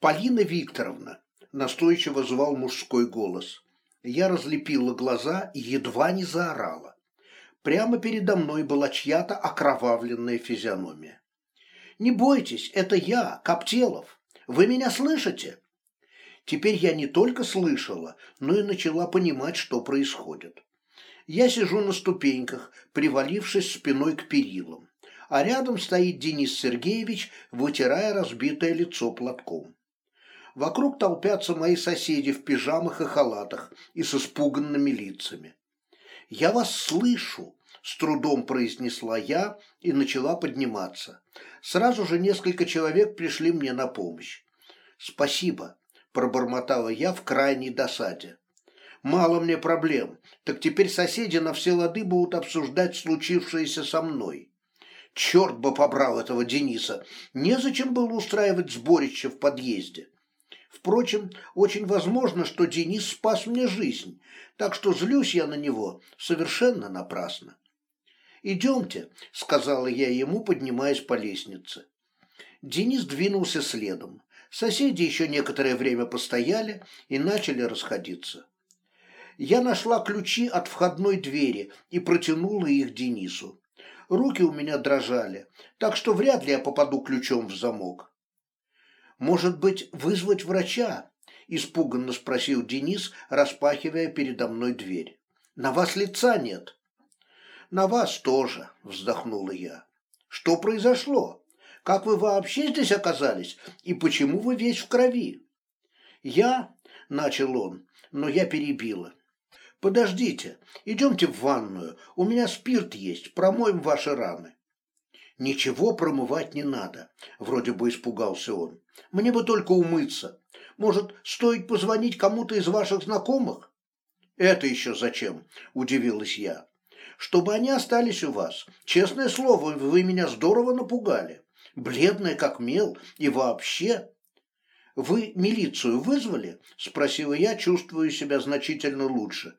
полина викторовна настойчиво звал мужской голос. Я разлепила глаза и едва не заорала. Прямо передо мной была чья-то окровавленная физиономия не бойтесь это я коптелов. Вы меня слышите? Теперь я не только слышала но и начала понимать что происходит. Я сижу на ступеньках привалившись спиной к перилам а рядом стоит Денис Сергеевич, вытирая разбитое лицо платком. Вокруг толпятся мои соседи в пижамах и халатах и с испуганными лицами. «Я вас слышу», – с трудом произнесла я и начала подниматься. Сразу же несколько человек пришли мне на помощь. «Спасибо», – пробормотала я в крайней досаде. «Мало мне проблем, так теперь соседи на все лады будут обсуждать случившееся со мной». Черт бы побрал этого Дениса. Незачем было устраивать сборище в подъезде. Впрочем, очень возможно, что Денис спас мне жизнь, так что злюсь я на него совершенно напрасно. «Идемте», — сказала я ему, поднимаясь по лестнице. Денис двинулся следом. Соседи еще некоторое время постояли и начали расходиться. Я нашла ключи от входной двери и протянула их Денису руки у меня дрожали, так что вряд ли я попаду ключом в замок. «Может быть, вызвать врача?» – испуганно спросил Денис, распахивая передо мной дверь. «На вас лица нет». «На вас тоже», – вздохнула я. «Что произошло? Как вы вообще здесь оказались? И почему вы весь в крови?» «Я...» – начал он, но я перебила. «Подождите, идемте в ванную, у меня спирт есть, промоем ваши раны». «Ничего промывать не надо», – вроде бы испугался он. «Мне бы только умыться. Может, стоит позвонить кому-то из ваших знакомых?» «Это еще зачем?» – удивилась я. «Чтобы они остались у вас. Честное слово, вы меня здорово напугали. Бледная, как мел, и вообще...» «Вы милицию вызвали?» – спросила я, чувствуя себя значительно лучше.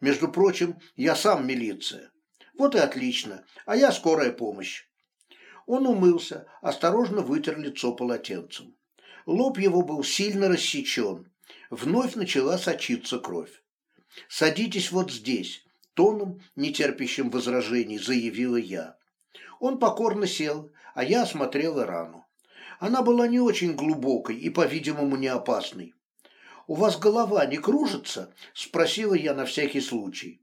Между прочим, я сам милиция. Вот и отлично, а я скорая помощь. Он умылся, осторожно вытер лицо полотенцем. Лоб его был сильно рассечен. Вновь начала сочиться кровь. «Садитесь вот здесь», – тоном, нетерпящим возражений, заявила я. Он покорно сел, а я осмотрела рану. Она была не очень глубокой и, по-видимому, не опасной. «У вас голова не кружится?» – спросила я на всякий случай.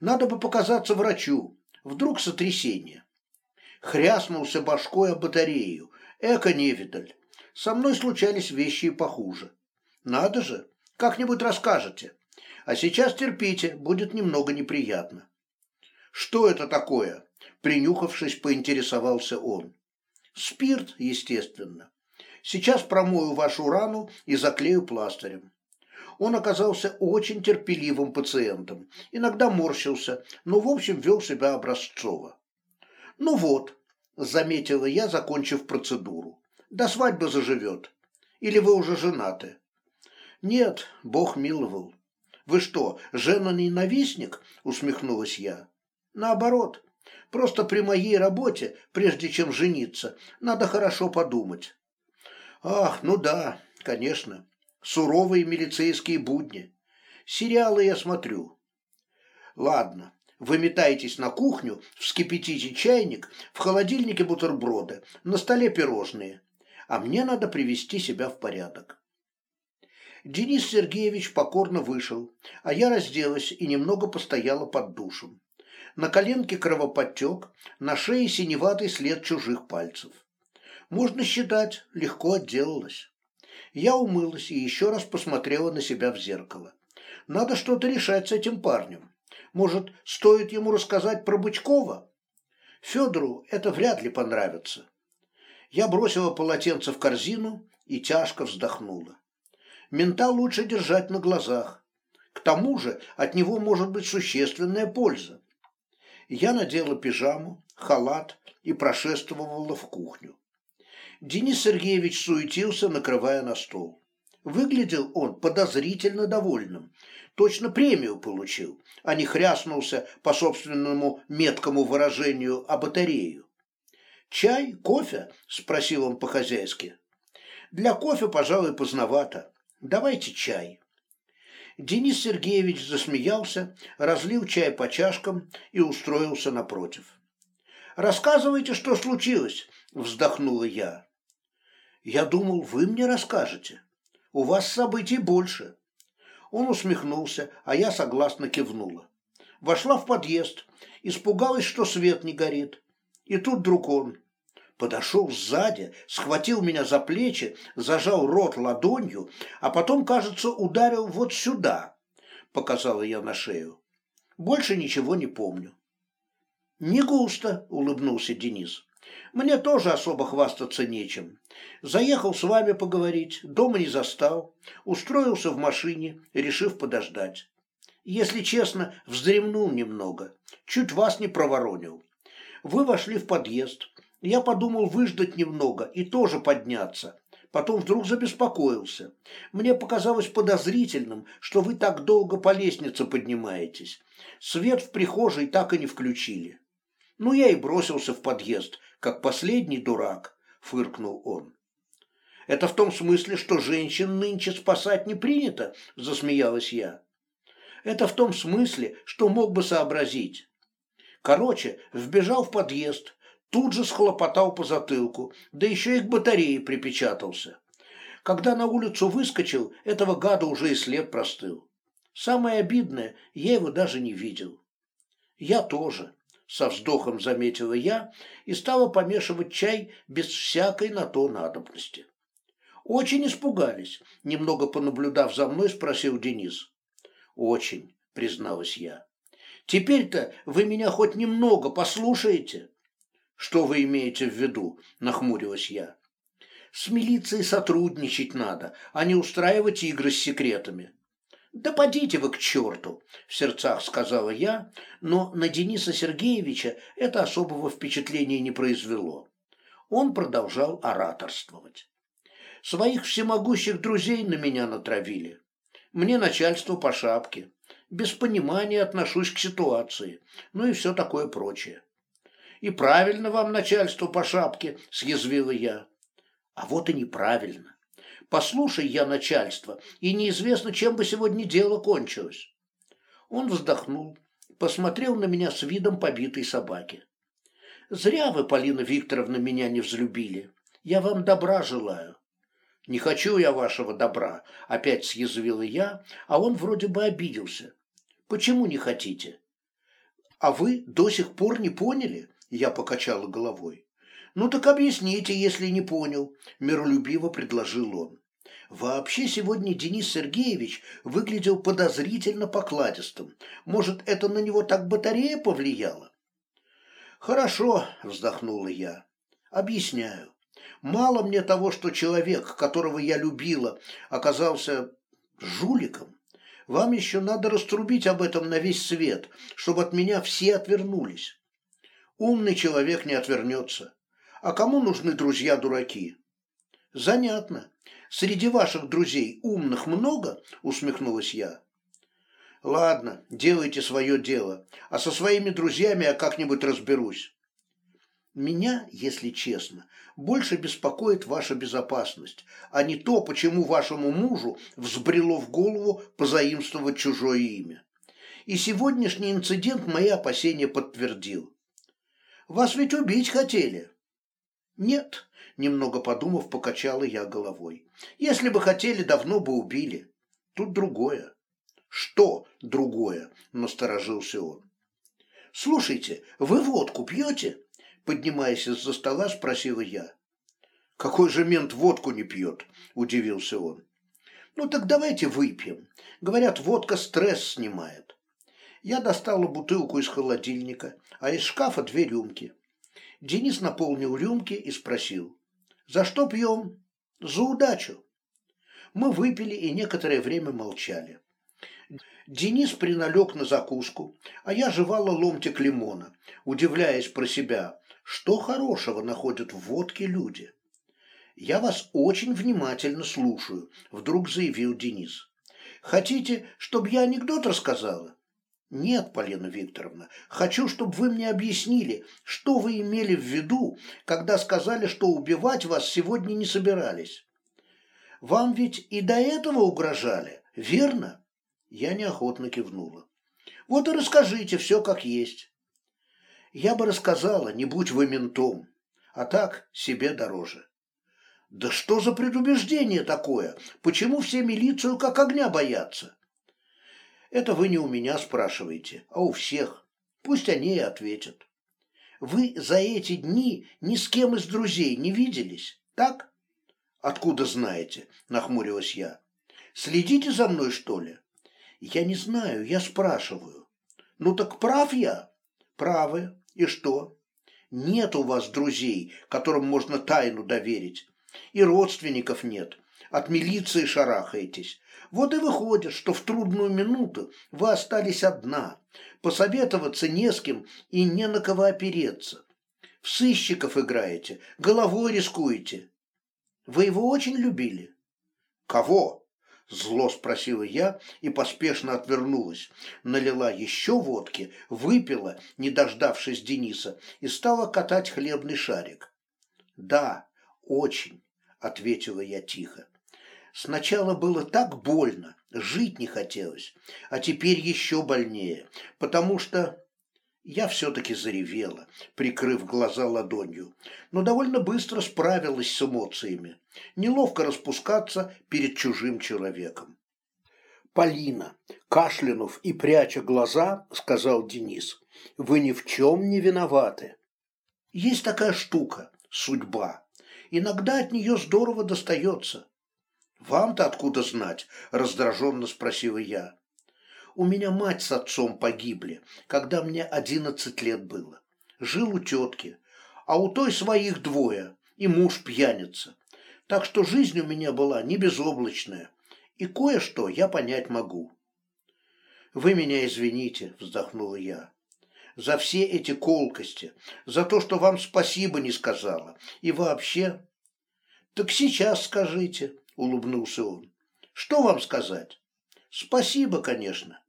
«Надо бы показаться врачу. Вдруг сотрясение». Хряснулся башкой о батарею. Эко-невидаль. Со мной случались вещи и похуже. Надо же, как-нибудь расскажете. А сейчас терпите, будет немного неприятно. Что это такое? Принюхавшись, поинтересовался он. Спирт, естественно. Сейчас промою вашу рану и заклею пластырем он оказался очень терпеливым пациентом, иногда морщился, но в общем вел себя образцово. «Ну вот», – заметила я, закончив процедуру, – «до свадьбы заживет. Или вы уже женаты?» «Нет, Бог миловал». «Вы что, жена-ненавистник?» – усмехнулась я. «Наоборот, просто при моей работе, прежде чем жениться, надо хорошо подумать». «Ах, ну да, конечно суровые милицейские будни. Сериалы я смотрю. Ладно, вы метаетесь на кухню, вскипятите чайник, в холодильнике бутерброды, на столе пирожные. А мне надо привести себя в порядок. Денис Сергеевич покорно вышел, а я разделась и немного постояла под душем. На коленке кровоподтек, на шее синеватый след чужих пальцев. Можно считать, легко отделалась. Я умылась и еще раз посмотрела на себя в зеркало. Надо что-то решать с этим парнем. Может, стоит ему рассказать про Бычкова? Федору это вряд ли понравится. Я бросила полотенце в корзину и тяжко вздохнула. Мента лучше держать на глазах. К тому же от него может быть существенная польза. Я надела пижаму, халат и прошествовала в кухню. Денис Сергеевич суетился, накрывая на стол. Выглядел он подозрительно довольным. Точно премию получил, а не хряснулся по собственному меткому выражению о батарею. «Чай? Кофе?» – спросил он по-хозяйски. Для кофе, пожалуй, поздновато. Давайте чай. Денис Сергеевич засмеялся, разлил чай по чашкам и устроился напротив. «Рассказывайте, что случилось», — вздохнула я. «Я думал, вы мне расскажете. У вас событий больше». Он усмехнулся, а я согласно кивнула. Вошла в подъезд, испугалась, что свет не горит. И тут вдруг он подошел сзади, схватил меня за плечи, зажал рот ладонью, а потом, кажется, ударил вот сюда, показала я на шею. Больше ничего не помню. Не густо, улыбнулся Денис. Мне тоже особо хвастаться нечем. Заехал с вами поговорить, дома не застал, устроился в машине, решив подождать. Если честно, вздремнул немного, чуть вас не проворонил. Вы вошли в подъезд, я подумал выждать немного и тоже подняться. Потом вдруг забеспокоился. Мне показалось подозрительным, что вы так долго по лестнице поднимаетесь. Свет в прихожей так и не включили. Ну, я и бросился в подъезд, как последний дурак, фыркнул он. Это в том смысле, что женщин нынче спасать не принято, засмеялась я. Это в том смысле, что мог бы сообразить. Короче, вбежал в подъезд, тут же схлопотал по затылку, да еще и к батарее припечатался. Когда на улицу выскочил, этого гада уже и след простыл. Самое обидное, я его даже не видел. Я тоже, со вздохом заметила я и стала помешивать чай без всякой на то надобности. Очень испугались, немного понаблюдав за мной, спросил Денис. Очень, призналась я. Теперь-то вы меня хоть немного послушаете? «Что вы имеете в виду?» – нахмурилась я. «С милицией сотрудничать надо, а не устраивать игры с секретами». «Да подите вы к черту!» – в сердцах сказала я, но на Дениса Сергеевича это особого впечатления не произвело. Он продолжал ораторствовать. «Своих всемогущих друзей на меня натравили. Мне начальство по шапке. Без понимания отношусь к ситуации, ну и все такое прочее. И правильно вам начальство по шапке, съязвила я. А вот и неправильно. Послушай я начальство, и неизвестно, чем бы сегодня дело кончилось. Он вздохнул, посмотрел на меня с видом побитой собаки. Зря вы, Полина Викторовна, меня не взлюбили. Я вам добра желаю. Не хочу я вашего добра, опять съязвила я, а он вроде бы обиделся. Почему не хотите? А вы до сих пор не поняли? Я покачала головой. «Ну так объясните, если не понял», – миролюбиво предложил он. Вообще сегодня Денис Сергеевич выглядел подозрительно покладистым. Может, это на него так батарея повлияла? «Хорошо», – вздохнула я. «Объясняю. Мало мне того, что человек, которого я любила, оказался жуликом. Вам еще надо раструбить об этом на весь свет, чтобы от меня все отвернулись. Умный человек не отвернется. А кому нужны друзья-дураки? Занятно. Среди ваших друзей умных много? Усмехнулась я. Ладно, делайте свое дело, а со своими друзьями я как-нибудь разберусь. Меня, если честно, больше беспокоит ваша безопасность, а не то, почему вашему мужу взбрело в голову позаимствовать чужое имя. И сегодняшний инцидент мои опасения подтвердил. Вас ведь убить хотели. Нет, немного подумав, покачала я головой. Если бы хотели, давно бы убили. Тут другое. Что другое? Насторожился он. Слушайте, вы водку пьете? Поднимаясь из-за стола, спросила я. Какой же мент водку не пьет? Удивился он. Ну так давайте выпьем. Говорят, водка стресс снимает. Я достала бутылку из холодильника, а из шкафа две рюмки. Денис наполнил рюмки и спросил. «За что пьем?» «За удачу». Мы выпили и некоторое время молчали. Денис приналег на закуску, а я жевала ломтик лимона, удивляясь про себя, что хорошего находят в водке люди. «Я вас очень внимательно слушаю», — вдруг заявил Денис. «Хотите, чтобы я анекдот рассказала?» Нет, Полина Викторовна, хочу, чтобы вы мне объяснили, что вы имели в виду, когда сказали, что убивать вас сегодня не собирались. Вам ведь и до этого угрожали, верно? Я неохотно кивнула. Вот и расскажите все как есть. Я бы рассказала, не будь вы ментом, а так себе дороже. Да что за предубеждение такое? Почему все милицию как огня боятся? Это вы не у меня спрашиваете, а у всех. Пусть они и ответят. Вы за эти дни ни с кем из друзей не виделись, так? Откуда знаете? Нахмурилась я. Следите за мной, что ли? Я не знаю, я спрашиваю. Ну так прав я? Правы. И что? Нет у вас друзей, которым можно тайну доверить. И родственников нет. От милиции шарахаетесь. Вот и выходит, что в трудную минуту вы остались одна. Посоветоваться не с кем и не на кого опереться. В сыщиков играете, головой рискуете. Вы его очень любили? Кого? Зло спросила я и поспешно отвернулась. Налила еще водки, выпила, не дождавшись Дениса, и стала катать хлебный шарик. Да, очень ответила я тихо. Сначала было так больно, жить не хотелось, а теперь еще больнее, потому что я все-таки заревела, прикрыв глаза ладонью, но довольно быстро справилась с эмоциями. Неловко распускаться перед чужим человеком. «Полина, кашлянув и пряча глаза, — сказал Денис, — вы ни в чем не виноваты. Есть такая штука — судьба. Иногда от нее здорово достается. «Вам-то откуда знать?» – раздраженно спросила я. «У меня мать с отцом погибли, когда мне одиннадцать лет было. Жил у тетки, а у той своих двое, и муж пьяница. Так что жизнь у меня была не безоблачная, и кое-что я понять могу». «Вы меня извините», – вздохнула я за все эти колкости, за то, что вам спасибо не сказала. И вообще... Так сейчас скажите, улыбнулся он. Что вам сказать? Спасибо, конечно.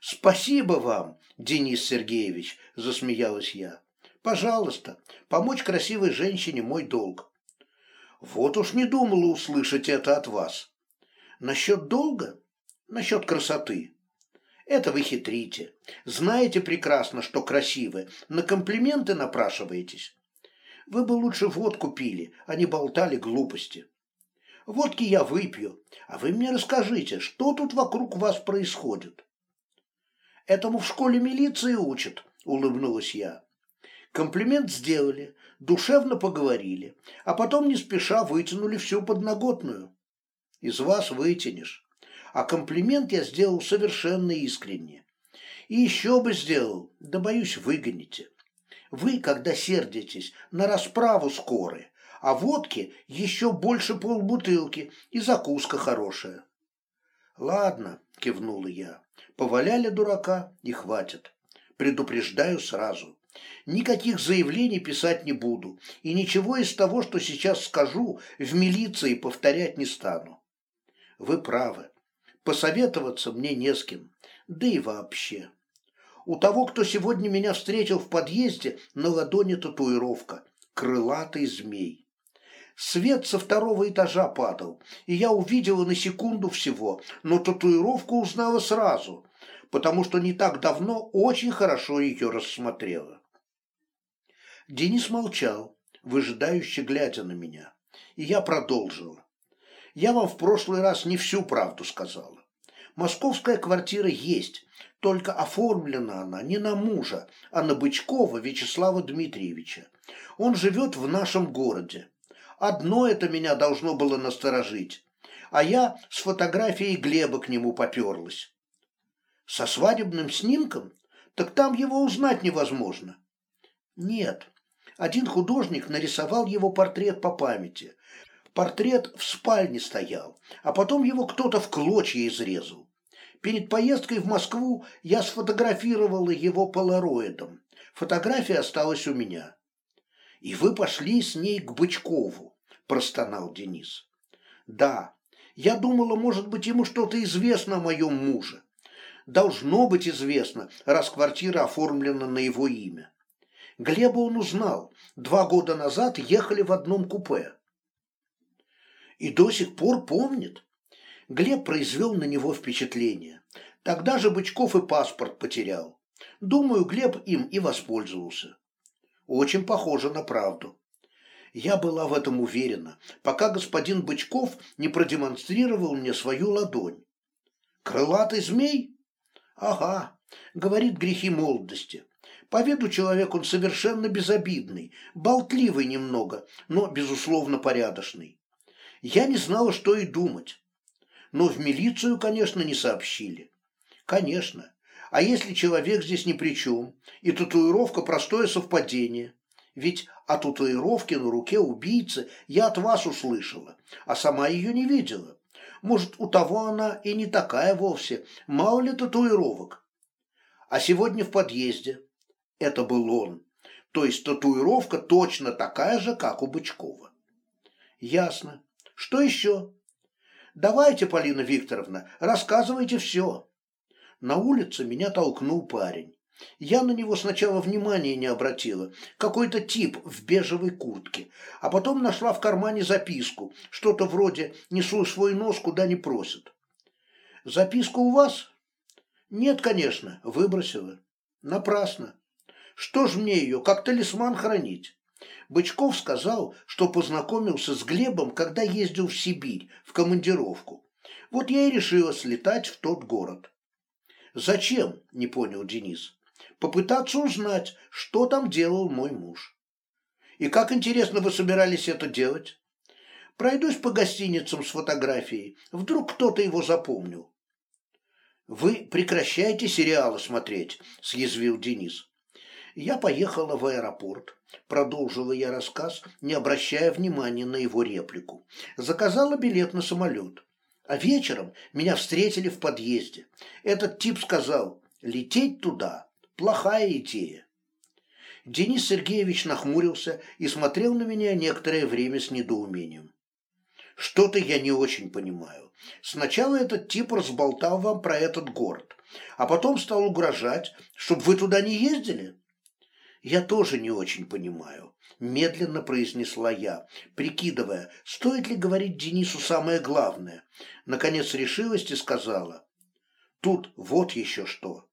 Спасибо вам, Денис Сергеевич, засмеялась я. Пожалуйста, помочь красивой женщине мой долг. Вот уж не думала услышать это от вас. Насчет долга? Насчет красоты. Это вы хитрите. Знаете прекрасно, что красивы. На комплименты напрашиваетесь. Вы бы лучше водку пили, а не болтали глупости. Водки я выпью, а вы мне расскажите, что тут вокруг вас происходит. Этому в школе милиции учат, улыбнулась я. Комплимент сделали, душевно поговорили, а потом не спеша вытянули всю подноготную. Из вас вытянешь а комплимент я сделал совершенно искренне. И еще бы сделал, да боюсь, выгоните. Вы, когда сердитесь, на расправу скоры, а водки еще больше полбутылки и закуска хорошая. Ладно, кивнула я, поваляли дурака и хватит. Предупреждаю сразу. Никаких заявлений писать не буду, и ничего из того, что сейчас скажу, в милиции повторять не стану. Вы правы. Посоветоваться мне не с кем, да и вообще. У того, кто сегодня меня встретил в подъезде, на ладони татуировка «Крылатый змей». Свет со второго этажа падал, и я увидела на секунду всего, но татуировку узнала сразу, потому что не так давно очень хорошо ее рассмотрела. Денис молчал, выжидающе глядя на меня, и я продолжила. Я вам в прошлый раз не всю правду сказала. Московская квартира есть, только оформлена она не на мужа, а на Бычкова Вячеслава Дмитриевича. Он живет в нашем городе. Одно это меня должно было насторожить, а я с фотографией Глеба к нему поперлась. Со свадебным снимком? Так там его узнать невозможно. Нет, один художник нарисовал его портрет по памяти, Портрет в спальне стоял, а потом его кто-то в клочья изрезал. Перед поездкой в Москву я сфотографировала его полароидом. Фотография осталась у меня. «И вы пошли с ней к Бычкову», – простонал Денис. «Да, я думала, может быть, ему что-то известно о моем муже. Должно быть известно, раз квартира оформлена на его имя. Глеба он узнал. Два года назад ехали в одном купе. И до сих пор помнит. Глеб произвел на него впечатление. Тогда же Бычков и паспорт потерял. Думаю, Глеб им и воспользовался. Очень похоже на правду. Я была в этом уверена, пока господин Бычков не продемонстрировал мне свою ладонь. Крылатый змей? Ага, говорит грехи молодости. По виду человек он совершенно безобидный, болтливый немного, но, безусловно, порядочный. Я не знала, что и думать. Но в милицию, конечно, не сообщили. Конечно. А если человек здесь ни при чем, и татуировка – простое совпадение? Ведь о татуировке на руке убийцы я от вас услышала, а сама ее не видела. Может, у того она и не такая вовсе, мало ли татуировок. А сегодня в подъезде. Это был он. То есть татуировка точно такая же, как у Бычкова. Ясно. Что еще? Давайте, Полина Викторовна, рассказывайте все. На улице меня толкнул парень. Я на него сначала внимания не обратила. Какой-то тип в бежевой куртке. А потом нашла в кармане записку. Что-то вроде «несу свой нос, куда не просят». «Записка у вас?» «Нет, конечно, выбросила». «Напрасно. Что ж мне ее, как талисман хранить?» Бычков сказал, что познакомился с Глебом, когда ездил в Сибирь, в командировку. Вот я и решила слетать в тот город. «Зачем?» – не понял Денис попытаться узнать, что там делал мой муж. И как интересно вы собирались это делать? Пройдусь по гостиницам с фотографией. Вдруг кто-то его запомнил. Вы прекращаете сериалы смотреть, съязвил Денис. Я поехала в аэропорт. Продолжила я рассказ, не обращая внимания на его реплику. Заказала билет на самолет. А вечером меня встретили в подъезде. Этот тип сказал, лететь туда Плохая идея. Денис Сергеевич нахмурился и смотрел на меня некоторое время с недоумением. Что-то я не очень понимаю. Сначала этот тип разболтал вам про этот город, а потом стал угрожать, чтобы вы туда не ездили? Я тоже не очень понимаю, медленно произнесла я, прикидывая, стоит ли говорить Денису самое главное. Наконец решилась и сказала, тут вот еще что.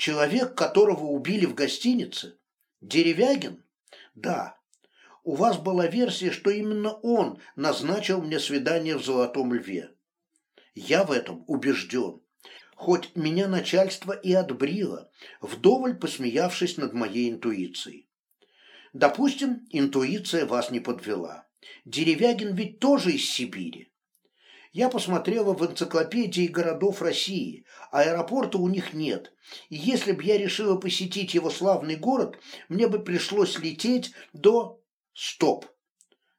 Человек, которого убили в гостинице? Деревягин? Да. У вас была версия, что именно он назначил мне свидание в Золотом Льве. Я в этом убежден. Хоть меня начальство и отбрило, вдоволь посмеявшись над моей интуицией. Допустим, интуиция вас не подвела. Деревягин ведь тоже из Сибири. Я посмотрела в энциклопедии городов России. Аэропорта у них нет. И если бы я решила посетить его славный город, мне бы пришлось лететь до... Стоп!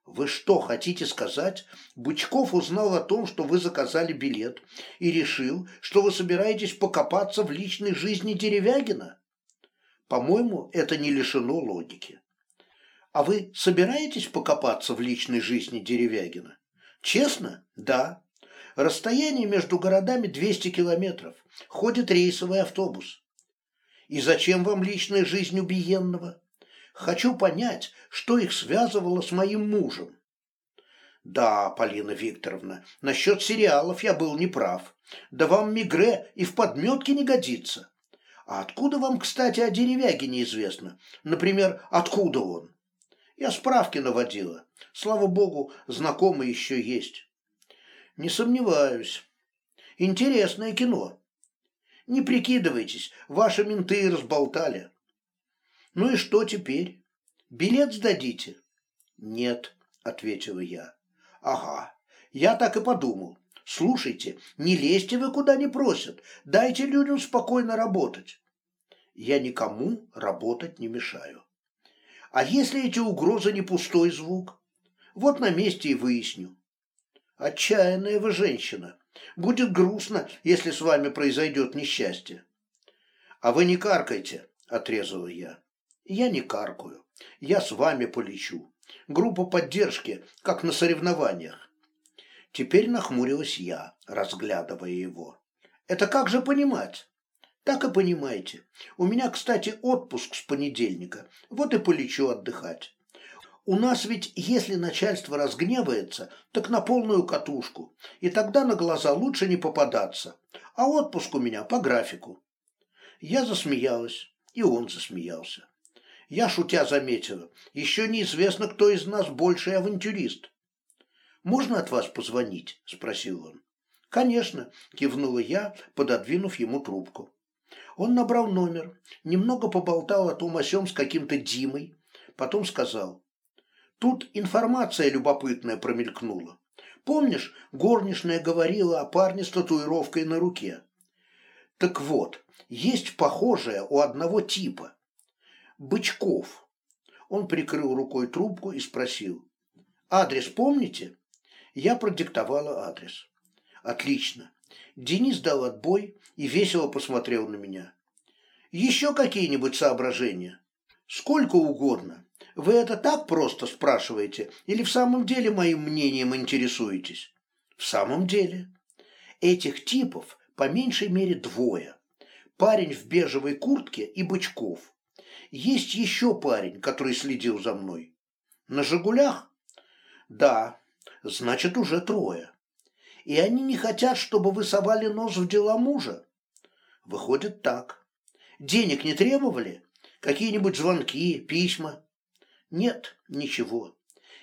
Вы что, хотите сказать? Бычков узнал о том, что вы заказали билет, и решил, что вы собираетесь покопаться в личной жизни Деревягина? По-моему, это не лишено логики. А вы собираетесь покопаться в личной жизни Деревягина? Честно? Да. Расстояние между городами 200 километров. Ходит рейсовый автобус. И зачем вам личная жизнь убиенного? Хочу понять, что их связывало с моим мужем. Да, Полина Викторовна, насчет сериалов я был неправ. Да вам Мигре и в подметке не годится. А откуда вам, кстати, о деревяге неизвестно? Например, откуда он? Я справки наводила. Слава богу, знакомые еще есть. Не сомневаюсь. Интересное кино. Не прикидывайтесь, ваши менты разболтали. Ну и что теперь? Билет сдадите? Нет, ответила я. Ага, я так и подумал. Слушайте, не лезьте вы куда не просят. Дайте людям спокойно работать. Я никому работать не мешаю. А если эти угрозы не пустой звук? Вот на месте и выясню. Отчаянная вы женщина. Будет грустно, если с вами произойдет несчастье. А вы не каркайте, отрезала я. Я не каркаю. Я с вами полечу. Группа поддержки, как на соревнованиях. Теперь нахмурилась я, разглядывая его. Это как же понимать? Так и понимаете. У меня, кстати, отпуск с понедельника. Вот и полечу отдыхать. У нас ведь, если начальство разгневается, так на полную катушку, и тогда на глаза лучше не попадаться, а отпуск у меня по графику. Я засмеялась, и он засмеялся. Я, шутя, заметила, еще неизвестно, кто из нас больший авантюрист. «Можно от вас позвонить?» – спросил он. «Конечно», – кивнула я, пододвинув ему трубку. Он набрал номер, немного поболтал о том о сём с каким-то Димой, потом сказал. «Тут информация любопытная промелькнула. Помнишь, горничная говорила о парне с татуировкой на руке? Так вот, есть похожее у одного типа. Бычков. Он прикрыл рукой трубку и спросил. «Адрес помните?» Я продиктовала адрес. «Отлично». Денис дал отбой и весело посмотрел на меня. «Еще какие-нибудь соображения?» «Сколько угодно. Вы это так просто спрашиваете или в самом деле моим мнением интересуетесь?» «В самом деле. Этих типов по меньшей мере двое. Парень в бежевой куртке и Бычков. Есть еще парень, который следил за мной. На «Жигулях»? Да, значит, уже трое. И они не хотят, чтобы вы совали нос в дела мужа? Выходит так. Денег не требовали? Какие-нибудь звонки, письма? Нет, ничего.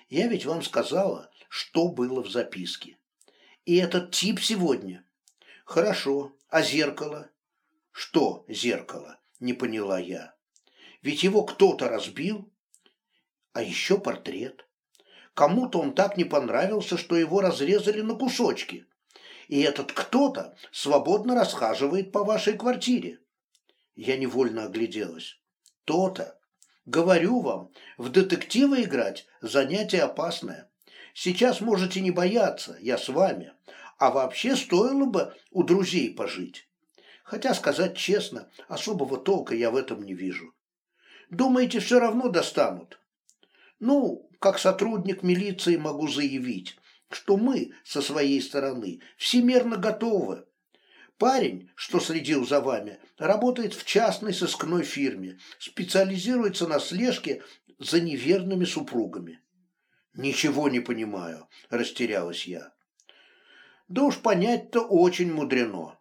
Я ведь вам сказала, что было в записке. И этот тип сегодня. Хорошо. А зеркало? Что зеркало? Не поняла я. Ведь его кто-то разбил. А еще портрет. Кому-то он так не понравился, что его разрезали на кусочки. И этот кто-то свободно расхаживает по вашей квартире. Я невольно огляделась. То-то. Говорю вам, в детективы играть занятие опасное. Сейчас можете не бояться, я с вами. А вообще стоило бы у друзей пожить. Хотя, сказать честно, особого толка я в этом не вижу. Думаете, все равно достанут? Ну, как сотрудник милиции могу заявить, что мы со своей стороны всемерно готовы. Парень, что следил за вами, работает в частной сыскной фирме, специализируется на слежке за неверными супругами. Ничего не понимаю, растерялась я. Да уж понять-то очень мудрено.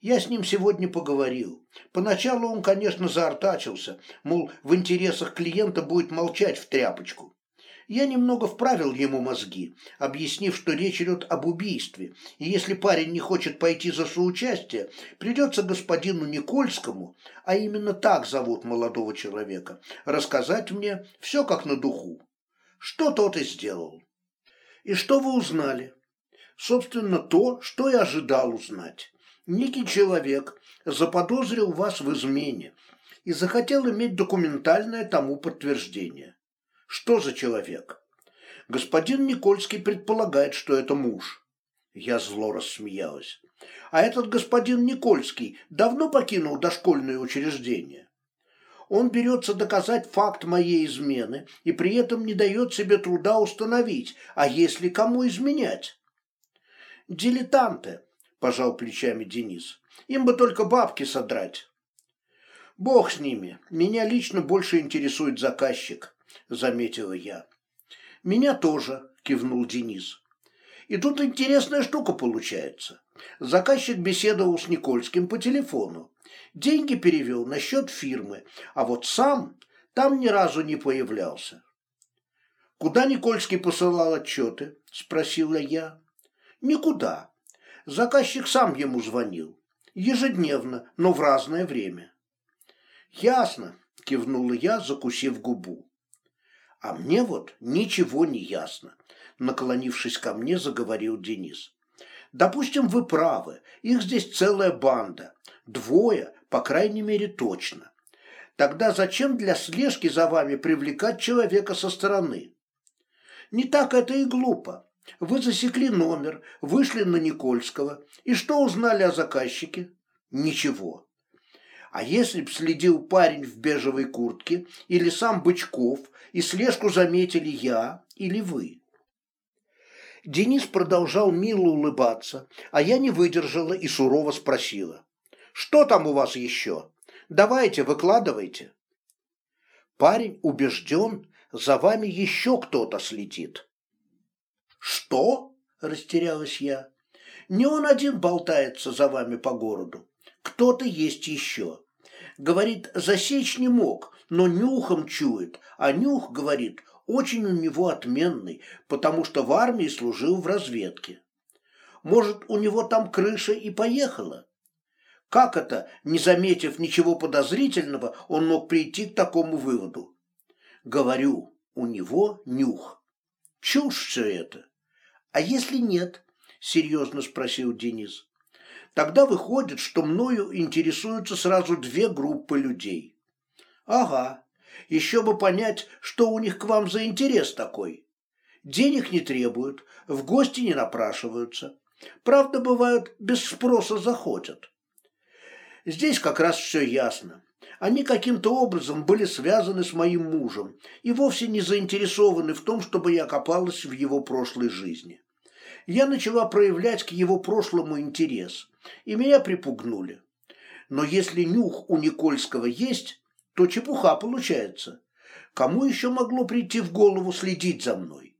Я с ним сегодня поговорил. Поначалу он, конечно, заортачился, мол, в интересах клиента будет молчать в тряпочку. Я немного вправил ему мозги, объяснив, что речь идет об убийстве, и если парень не хочет пойти за соучастие, придется господину Никольскому, а именно так зовут молодого человека, рассказать мне все как на духу. Что тот и сделал. И что вы узнали? Собственно, то, что я ожидал узнать некий человек заподозрил вас в измене и захотел иметь документальное тому подтверждение. Что за человек? Господин Никольский предполагает, что это муж. Я зло рассмеялась. А этот господин Никольский давно покинул дошкольное учреждение. Он берется доказать факт моей измены и при этом не дает себе труда установить, а если кому изменять. Дилетанты, пожал плечами Денис. Им бы только бабки содрать. Бог с ними. Меня лично больше интересует заказчик, заметила я. Меня тоже, кивнул Денис. И тут интересная штука получается. Заказчик беседовал с Никольским по телефону. Деньги перевел на счет фирмы, а вот сам там ни разу не появлялся. «Куда Никольский посылал отчеты?» – спросила я. «Никуда. Заказчик сам ему звонил. Ежедневно, но в разное время. «Ясно», – кивнула я, закусив губу. «А мне вот ничего не ясно», – наклонившись ко мне, заговорил Денис. «Допустим, вы правы, их здесь целая банда. Двое, по крайней мере, точно. Тогда зачем для слежки за вами привлекать человека со стороны? Не так это и глупо. Вы засекли номер, вышли на Никольского, и что узнали о заказчике? Ничего. А если б следил парень в бежевой куртке или сам Бычков, и слежку заметили я или вы? Денис продолжал мило улыбаться, а я не выдержала и сурово спросила. «Что там у вас еще? Давайте, выкладывайте». Парень убежден, за вами еще кто-то следит. Что? Растерялась я. Не он один болтается за вами по городу. Кто-то есть еще. Говорит, засечь не мог, но нюхом чует, а нюх, говорит, очень у него отменный, потому что в армии служил в разведке. Может, у него там крыша и поехала? Как это, не заметив ничего подозрительного, он мог прийти к такому выводу? Говорю, у него нюх. Чушь все это. А если нет? Серьезно спросил Денис. Тогда выходит, что мною интересуются сразу две группы людей. Ага, еще бы понять, что у них к вам за интерес такой. Денег не требуют, в гости не напрашиваются. Правда, бывают, без спроса заходят. Здесь как раз все ясно. Они каким-то образом были связаны с моим мужем и вовсе не заинтересованы в том, чтобы я копалась в его прошлой жизни. Я начала проявлять к его прошлому интерес, и меня припугнули. Но если нюх у Никольского есть, то чепуха получается. Кому еще могло прийти в голову следить за мной?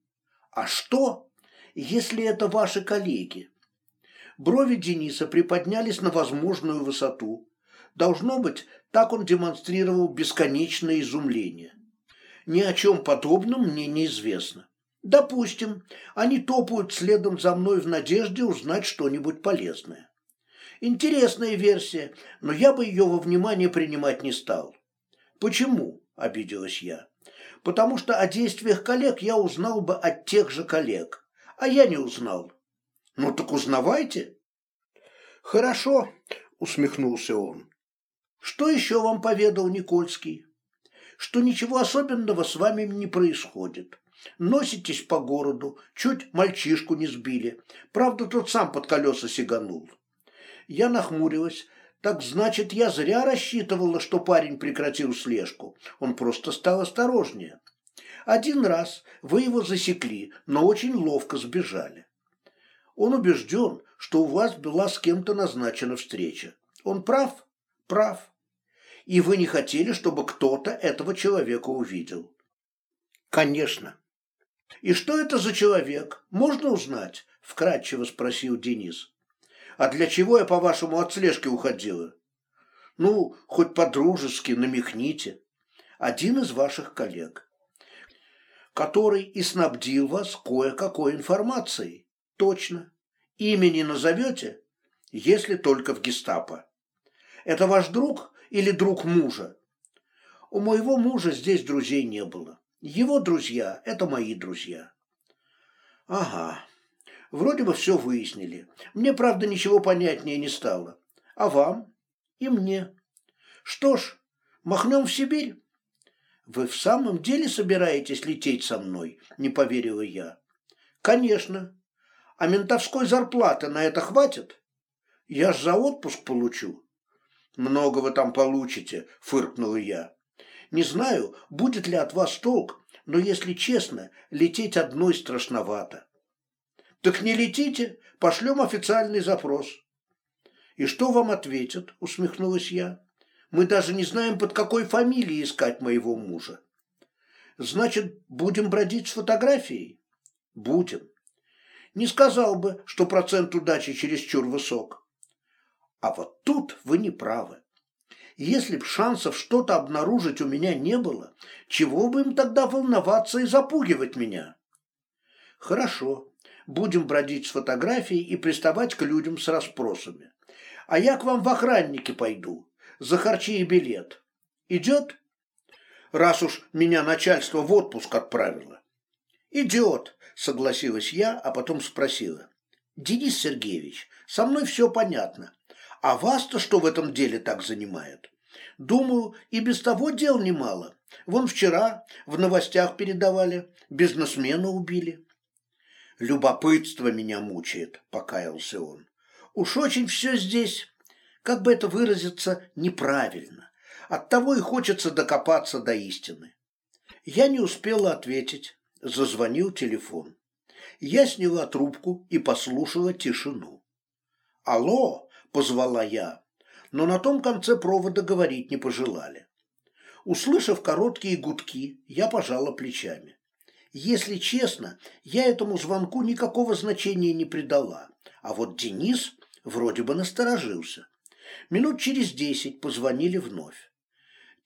А что, если это ваши коллеги? Брови Дениса приподнялись на возможную высоту. Должно быть, так он демонстрировал бесконечное изумление. Ни о чем подобном мне неизвестно. Допустим, они топают следом за мной в надежде узнать что-нибудь полезное. Интересная версия, но я бы ее во внимание принимать не стал. Почему? Обиделась я. Потому что о действиях коллег я узнал бы от тех же коллег, а я не узнал. Ну так узнавайте. Хорошо, усмехнулся он. Что еще вам поведал Никольский? Что ничего особенного с вами не происходит. Носитесь по городу, чуть мальчишку не сбили. Правда, тот сам под колеса сиганул. Я нахмурилась. Так значит, я зря рассчитывала, что парень прекратил слежку. Он просто стал осторожнее. Один раз вы его засекли, но очень ловко сбежали. Он убежден, что у вас была с кем-то назначена встреча. Он прав? Прав. И вы не хотели, чтобы кто-то этого человека увидел. Конечно. И что это за человек? Можно узнать? Вкратчиво спросил Денис. А для чего я, по-вашему, от слежки уходила? Ну, хоть по-дружески намекните. Один из ваших коллег, который и снабдил вас кое-какой информацией. Точно. Имя назовете, если только в гестапо. Это ваш друг или друг мужа? У моего мужа здесь друзей не было. Его друзья – это мои друзья. Ага, Вроде бы все выяснили. Мне, правда, ничего понятнее не стало. А вам? И мне. Что ж, махнем в Сибирь? Вы в самом деле собираетесь лететь со мной? Не поверила я. Конечно. А ментовской зарплаты на это хватит? Я ж за отпуск получу. Много вы там получите, фыркнула я. Не знаю, будет ли от вас толк, но, если честно, лететь одной страшновато. Так не летите, пошлем официальный запрос. И что вам ответят, усмехнулась я. Мы даже не знаем, под какой фамилией искать моего мужа. Значит, будем бродить с фотографией? Будем. Не сказал бы, что процент удачи чересчур высок. А вот тут вы не правы. Если б шансов что-то обнаружить у меня не было, чего бы им тогда волноваться и запугивать меня? Хорошо, будем бродить с фотографией и приставать к людям с расспросами. А я к вам в охранники пойду, за харчи и билет. Идет? Раз уж меня начальство в отпуск отправило. Идет, согласилась я, а потом спросила. Денис Сергеевич, со мной все понятно. А вас-то что в этом деле так занимает? Думаю, и без того дел немало. Вон вчера в новостях передавали, бизнесмена убили. Любопытство меня мучает, покаялся он. Уж очень все здесь, как бы это выразиться, неправильно. Оттого и хочется докопаться до истины. Я не успела ответить. Зазвонил телефон. Я сняла трубку и послушала тишину. «Алло!» – позвала я, но на том конце провода говорить не пожелали. Услышав короткие гудки, я пожала плечами. Если честно, я этому звонку никакого значения не придала, а вот Денис вроде бы насторожился. Минут через десять позвонили вновь.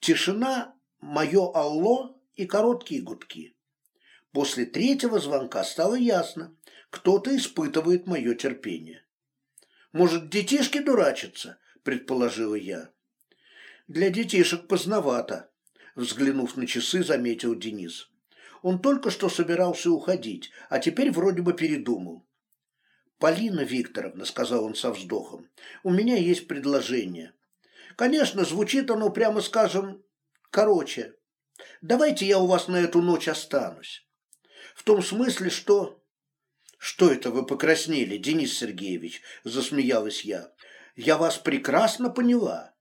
Тишина, мое алло и короткие гудки. После третьего звонка стало ясно, кто-то испытывает мое терпение. «Может, детишки дурачатся?» – предположила я. «Для детишек поздновато», – взглянув на часы, заметил Денис. Он только что собирался уходить, а теперь вроде бы передумал. «Полина Викторовна», — сказал он со вздохом, — «у меня есть предложение. Конечно, звучит оно, прямо скажем, короче. Давайте я у вас на эту ночь останусь. В том смысле, что...» «Что это вы покраснели, Денис Сергеевич?» – засмеялась я. «Я вас прекрасно поняла.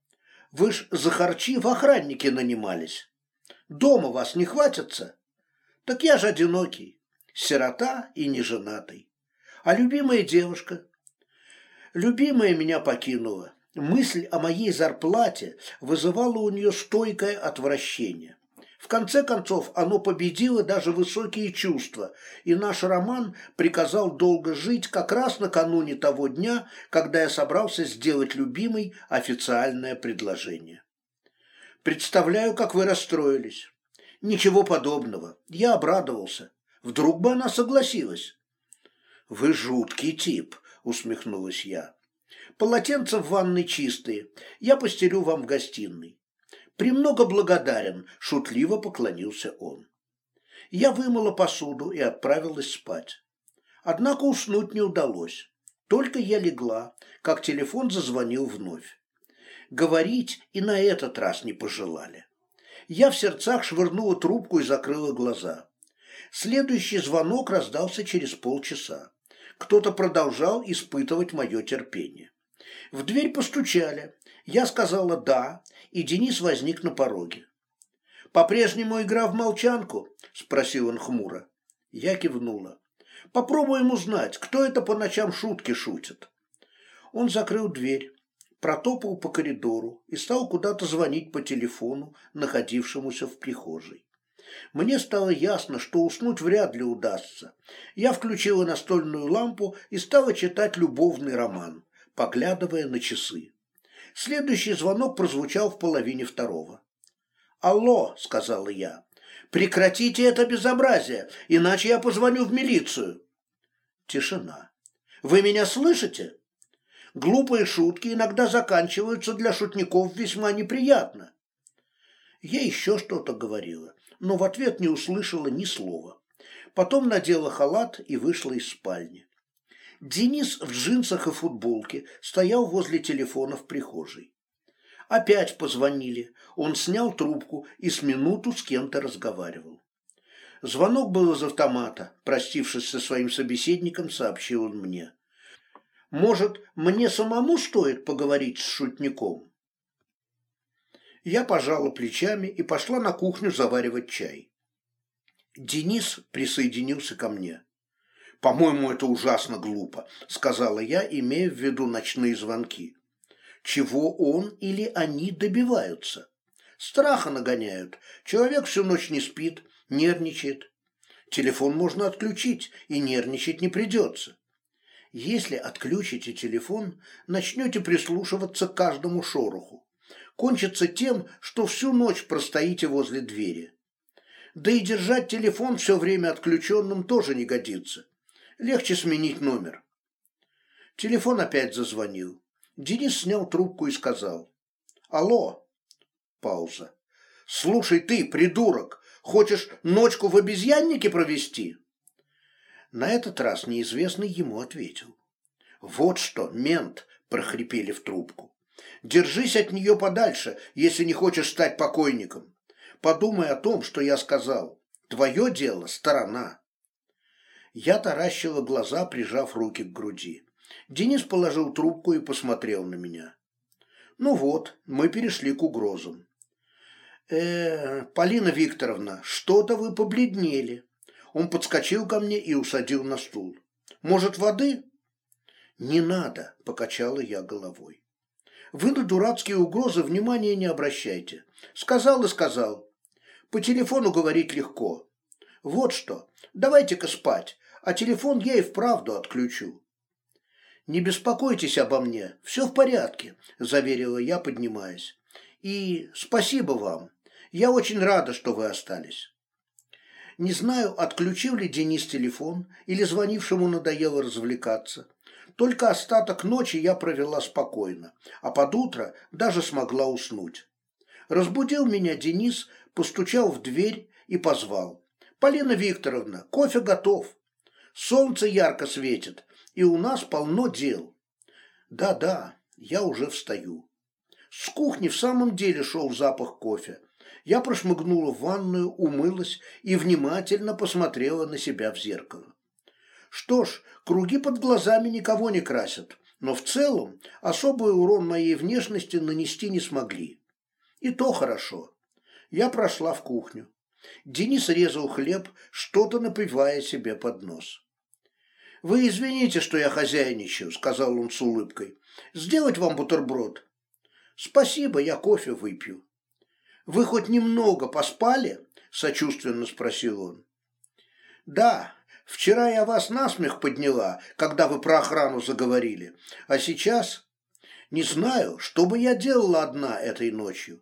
Вы ж за харчи в охраннике нанимались. Дома вас не хватится?» Так я же одинокий, сирота и неженатый. А любимая девушка? Любимая меня покинула. Мысль о моей зарплате вызывала у нее стойкое отвращение. В конце концов, оно победило даже высокие чувства, и наш роман приказал долго жить как раз накануне того дня, когда я собрался сделать любимой официальное предложение. Представляю, как вы расстроились. Ничего подобного. Я обрадовался. Вдруг бы она согласилась. Вы жуткий тип, усмехнулась я. Полотенца в ванной чистые. Я постелю вам в гостиной. Премного благодарен, шутливо поклонился он. Я вымыла посуду и отправилась спать. Однако уснуть не удалось. Только я легла, как телефон зазвонил вновь. Говорить и на этот раз не пожелали. Я в сердцах швырнула трубку и закрыла глаза. Следующий звонок раздался через полчаса. Кто-то продолжал испытывать мое терпение. В дверь постучали. Я сказала «да», и Денис возник на пороге. «По-прежнему игра в молчанку?» – спросил он хмуро. Я кивнула. «Попробуем узнать, кто это по ночам шутки шутит». Он закрыл дверь, протопал по коридору и стал куда-то звонить по телефону, находившемуся в прихожей. Мне стало ясно, что уснуть вряд ли удастся. Я включила настольную лампу и стала читать любовный роман, поглядывая на часы. Следующий звонок прозвучал в половине второго. «Алло», — сказала я, — «прекратите это безобразие, иначе я позвоню в милицию». Тишина. «Вы меня слышите?» Глупые шутки иногда заканчиваются для шутников весьма неприятно. Я еще что-то говорила, но в ответ не услышала ни слова. Потом надела халат и вышла из спальни. Денис в джинсах и футболке стоял возле телефона в прихожей. Опять позвонили. Он снял трубку и с минуту с кем-то разговаривал. Звонок был из автомата. Простившись со своим собеседником, сообщил он мне. Может, мне самому стоит поговорить с шутником? Я пожала плечами и пошла на кухню заваривать чай. Денис присоединился ко мне. «По-моему, это ужасно глупо», — сказала я, имея в виду ночные звонки. «Чего он или они добиваются? Страха нагоняют. Человек всю ночь не спит, нервничает. Телефон можно отключить, и нервничать не придется. Если отключите телефон, начнете прислушиваться к каждому шороху. Кончится тем, что всю ночь простоите возле двери. Да и держать телефон все время отключенным тоже не годится. Легче сменить номер. Телефон опять зазвонил. Денис снял трубку и сказал. «Алло!» Пауза. «Слушай ты, придурок, хочешь ночку в обезьяннике провести?» На этот раз неизвестный ему ответил. «Вот что, мент!» – прохрипели в трубку. «Держись от нее подальше, если не хочешь стать покойником. Подумай о том, что я сказал. Твое дело – сторона». Я таращила глаза, прижав руки к груди. Денис положил трубку и посмотрел на меня. «Ну вот, мы перешли к угрозам». «Э, Полина Викторовна, что-то вы побледнели», он подскочил ко мне и усадил на стул. «Может, воды?» «Не надо», – покачала я головой. Вы на дурацкие угрозы внимания не обращайте. Сказал и сказал. По телефону говорить легко. Вот что, давайте-ка спать, а телефон я и вправду отключу. «Не беспокойтесь обо мне, все в порядке», – заверила я, поднимаясь. «И спасибо вам. Я очень рада, что вы остались». Не знаю, отключил ли Денис телефон или звонившему надоело развлекаться. Только остаток ночи я провела спокойно, а под утро даже смогла уснуть. Разбудил меня Денис, постучал в дверь и позвал. «Полина Викторовна, кофе готов. Солнце ярко светит, и у нас полно дел». «Да-да, я уже встаю». С кухни в самом деле шел запах кофе. Я прошмыгнула в ванную, умылась и внимательно посмотрела на себя в зеркало. Что ж, круги под глазами никого не красят, но в целом особый урон моей внешности нанести не смогли. И то хорошо. Я прошла в кухню. Денис резал хлеб, что-то напивая себе под нос. «Вы извините, что я хозяйничаю», — сказал он с улыбкой. «Сделать вам бутерброд?» «Спасибо, я кофе выпью». «Вы хоть немного поспали?» – сочувственно спросил он. «Да, вчера я вас насмех подняла, когда вы про охрану заговорили, а сейчас не знаю, что бы я делала одна этой ночью.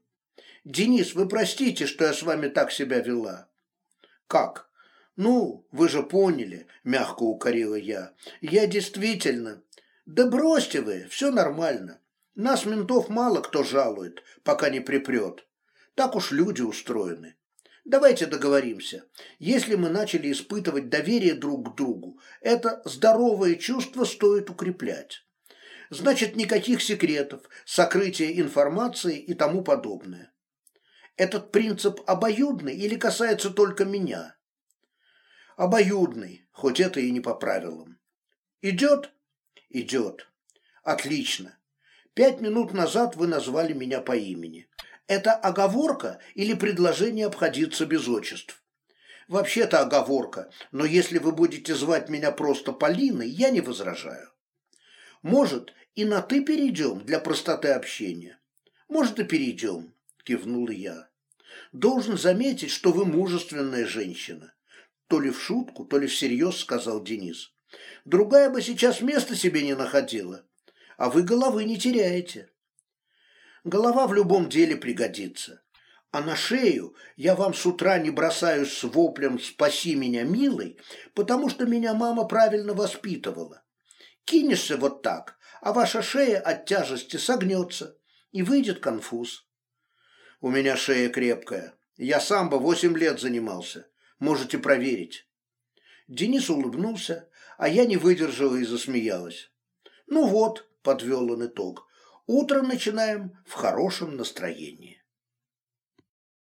Денис, вы простите, что я с вами так себя вела». «Как?» «Ну, вы же поняли», – мягко укорила я. «Я действительно...» «Да бросьте вы, все нормально. Нас, ментов, мало кто жалует, пока не припрет. Так уж люди устроены. Давайте договоримся. Если мы начали испытывать доверие друг к другу, это здоровое чувство стоит укреплять. Значит, никаких секретов, сокрытия информации и тому подобное. Этот принцип обоюдный или касается только меня? Обоюдный, хоть это и не по правилам. Идет? Идет. Отлично. Пять минут назад вы назвали меня по имени. Это оговорка или предложение обходиться без отчеств? Вообще-то оговорка, но если вы будете звать меня просто Полиной, я не возражаю. Может, и на «ты» перейдем для простоты общения? Может, и перейдем, кивнула я. Должен заметить, что вы мужественная женщина. То ли в шутку, то ли всерьез, сказал Денис. Другая бы сейчас места себе не находила. А вы головы не теряете. Голова в любом деле пригодится. А на шею я вам с утра не бросаюсь с воплем «Спаси меня, милый», потому что меня мама правильно воспитывала. Кинешься вот так, а ваша шея от тяжести согнется, и выйдет конфуз. У меня шея крепкая. Я сам бы восемь лет занимался. Можете проверить. Денис улыбнулся, а я не выдержала и засмеялась. Ну вот, подвел он итог, Утро начинаем в хорошем настроении.